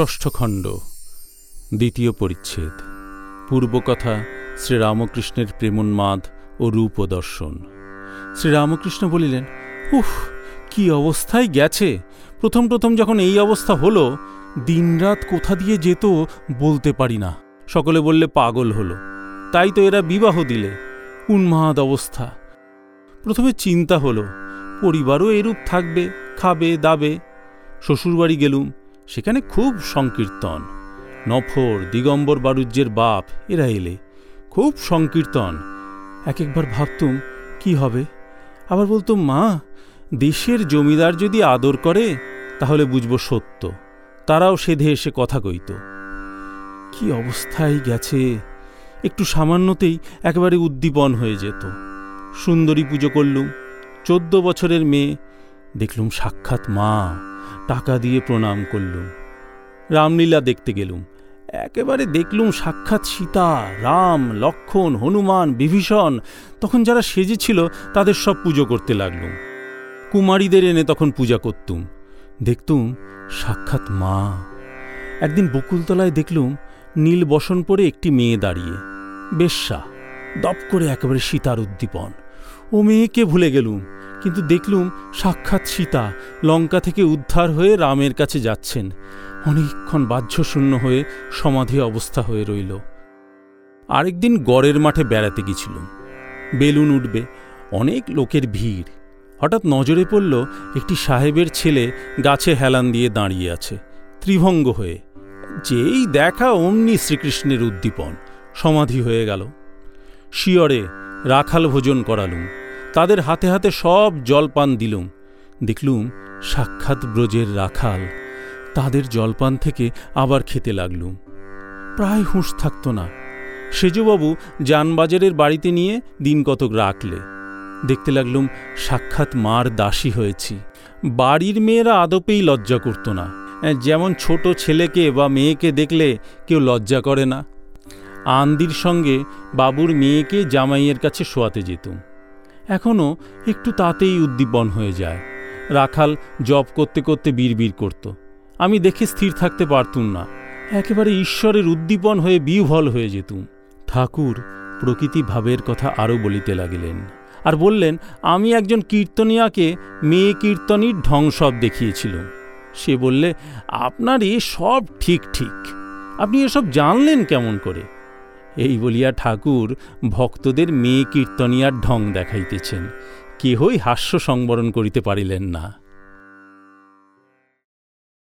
ষষ্ঠ খণ্ড, দ্বিতীয় পরিচ্ছেদ, পূর্বকথা শ্রীরামকৃষ্ণের প্রেমোন্মাদ ও রূপদর্শন শ্রীরামকৃষ্ণ বলিলেন, উফ, কি অবস্থায় গেছে? প্রথম প্রথম যখন এই অবস্থা হলো, দিনরাত কোথা দিয়ে যেত বলতে পারি না। সকলে বললে, পাগল হলো। তাই তো এরা বিবাহ দিলে। উন্মাদ অবস্থা। প্রথমে চিন্তা হলো, পরিবারও এরূপ থাকবে, খাবে, দাবে। শ্বশুরবাড়ি গেলুম সেখানে খুব সংকীর্তন। নফর, দিগম্বর বারুজ্যের বাপ, এরা এলে। খুব সংকীর্তন। এক একবার ভাবতুম, কি হবে? আবার বলতুম, মা, দেশের জমিদার যদি আদর করে, তাহলে বুঝব সত্য। তারাও সেধে এসে কথা কইত। কি অবস্থায় গেছে? একটু সামান্যতেই একেবারে উদ্দীপন হয়ে যেত। সুন্দরী পুজো করলুম, চোদ্দ বছরের মেয়ে, দেখলুম সাক্ষাৎ মা। টাকা দিয়ে প্রণাম করলুম। রামলীলা দেখতে গেলুম। একেবারে দেখলুম সাক্ষাৎ সীতা, রাম, লক্ষণ, হনুমান, বিভীষণ। তখন যারা সেজেছিল, তাদের সব পুজো করতে লাগলুম। কুমারীদের এনে তখন পূজা করতুম। দেখতুম সাক্ষাৎ মা। একদিন বকুলতলায় দেখলুম নীল বসন পরে একটি মেয়ে দাঁড়িয়ে। বেশ্যা, দপ করে একেবারে সীতার উদ্দীপন। ও মেয়েকে ভুলে গেলুম, কিন্তু দেখলুম সাক্ষাৎ সীতা লঙ্কা থেকে উদ্ধার হয়ে রামের কাছে যাচ্ছেন। অনেকক্ষণ বাহ্যশূন্য হয়ে সমাধি অবস্থা হয়ে রইল। আরেকদিন গড়ের মাঠে বেড়াতে গেছিলুম। বেলুন উঠবে, অনেক লোকের ভিড়। হঠাৎ নজরে পড়ল একটি সাহেবের ছেলে গাছে হেলান দিয়ে দাঁড়িয়ে আছে, ত্রিভঙ্গ হয়ে। যেই দেখা অমনি শ্রীকৃষ্ণের উদ্দীপন, সমাধি হয়ে গেল। শিয়রে রাখাল ভোজন করালুম। তাদের হাতে হাতে সব জলপান দিলুম। দেখলুম সাক্ষাৎ ব্রজের রাখাল। তাদের জলপান থেকে আবার খেতে লাগলুম। প্রায় হুঁশ থাকত না। সেজুবাবু যানবাজারের বাড়িতে নিয়ে দিন কতক রাখলে। দেখতে লাগলুম সাক্ষাৎ মার দাসী হয়েছি। বাড়ির মেয়েরা আদপেই লজ্জা করত না। যেমন ছোট ছেলেকে বা মেয়েকে দেখলে কেউ লজ্জা করে না। আন্দির সঙ্গে বাবুর মেয়েকে জামাইয়ের কাছে শোয়াতে যেতুম এখনও একটু তাতেই উদ্দীপন হয়ে যায়। রাখাল জব করতে করতে বিড়বিড় করত। আমি দেখে স্থির থাকতে পারতুম না। একেবারে ঈশ্বরের উদ্দীপন হয়ে বিহ্বল হয়ে যেতুম। ঠাকুর প্রকৃতি ভাবের কথা আরও বলিতে লাগিলেন আর বললেন, আমি একজন কীর্তনিয়াকে মেয়ে কীর্তনীর ঢং সব দেখিয়েছিলাম। সে বললে, আপনার এ সব ঠিক ঠিক। আপনি এসব জানলেন কেমন করে? এই বলিয়া ঠাকুর ভক্তদের মেয়ে কীর্তনিয়ার ঢং দেখাইতেছেন। কেহই হাস্য সংবরণ করিতে পারিলেন না।